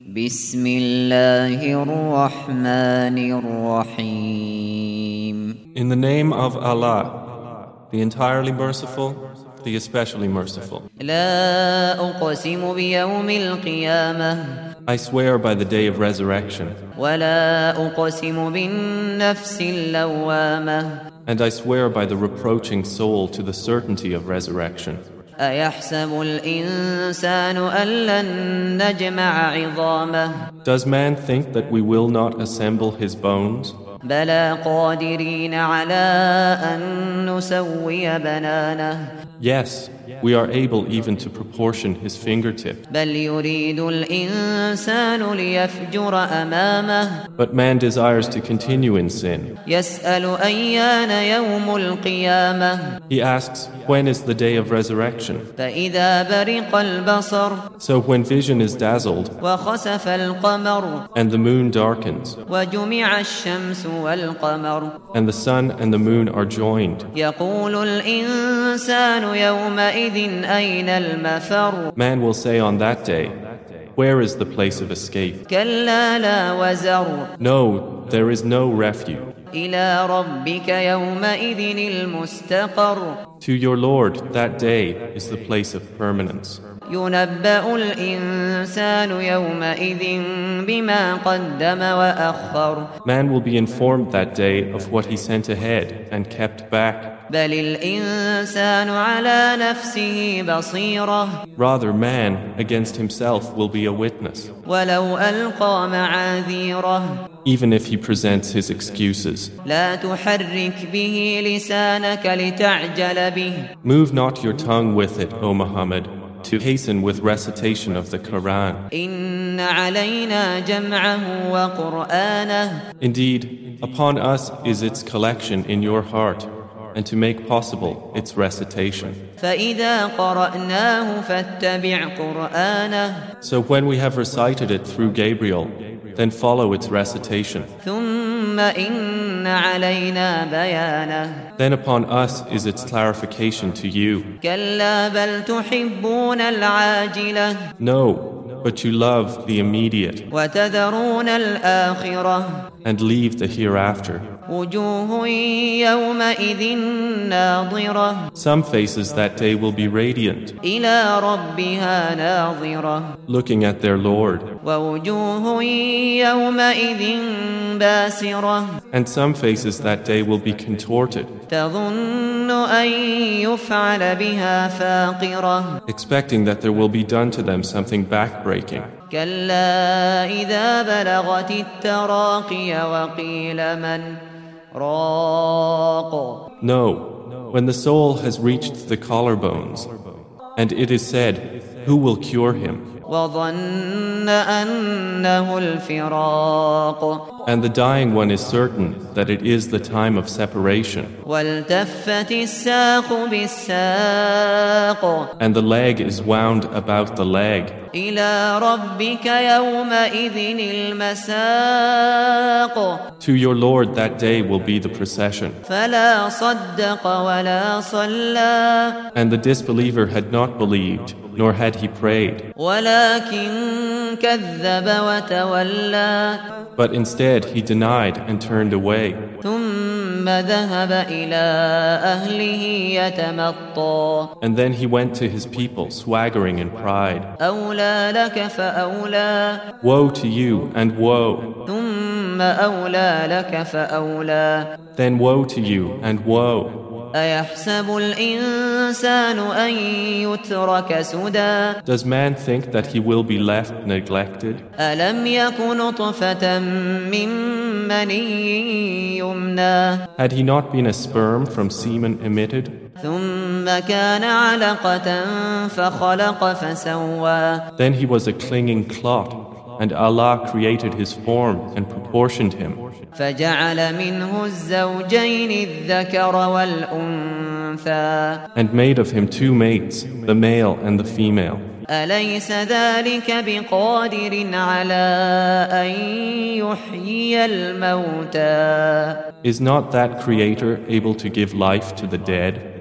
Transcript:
بسم الله الرحمن الرحيم In the name of Allah, the entirely merciful, the especially merciful. لا أقسم بيوم القيامة I swear by the day of resurrection, ولا أقسم بالنفس اللوامة and I swear by the reproaching soul to the certainty of resurrection. أيحسب الإنسان أن لن نجمع عظامه Does man think that we will not assemble his bones? بلى قادرين على أن نسوي بنانه Yes, we are able even to proportion his fingertip. But man desires to continue in sin. He asks, When is the day of resurrection? So when vision is dazzled and the moon darkens and the sun and the moon are joined. يقول الإنسان يومئذ أين المفر man will say on that day, Where is the place of escape? كلا لا وزر No, there is no refuge. إلى ربك يومئذ المستقر To your Lord, that day is the place of permanence. ينبأ الإنسان يومئذ بما قدم وأخر Man will be informed that day of what he sent ahead and kept back. بل الإنسان على نفسه بصيرة Rather, man against himself will be a witness, ولو ألقى معاذيره even if he presents his excuses. لا تحرك به لسانك لتعجل به Move not your tongue with it, O Muhammad, to hasten with recitation of the Quran. إن علينا جمعه وقرآنه Indeed, upon us is its collection in your heart, and to make possible its recitation. So when we have recited it through Gabriel, then follow its recitation. Then upon us is its clarification to you. No, but you love the immediate and leave the hereafter. وجوه يومئذ ناظرة Some faces that day will be radiant, إلى ربها ناظرة looking at their Lord, ووجوه يومئذ باسرة and some faces that day will be contorted, تظن أن يفعل بها فاقرة expecting that there will be done to them something backbreaking. كلا إذا بلغت التراقي وقيل من راق No, when the soul has reached the collarbones, and it is said, Who will cure him? And the dying one is certain that it is the time of separation. And the leg is wound about the leg. To your Lord that day will be the procession. And the disbeliever had not believed, nor had he prayed. But instead he denied and turned away. And then he went to his people, swaggering in pride. Woe to you and woe. Then woe to you and woe. أيحسب الإنسان أن يترك سدى Does man think that he will be left neglected? ألم يك نطفة من مني يمنى Had he not been a sperm from semen emitted? ثم كان علقة فخلق فسوى Then he was a clinging clot, And Allah created his form and proportioned him. And made of him two mates, the male and the female. Is not that Creator able to give life to the dead?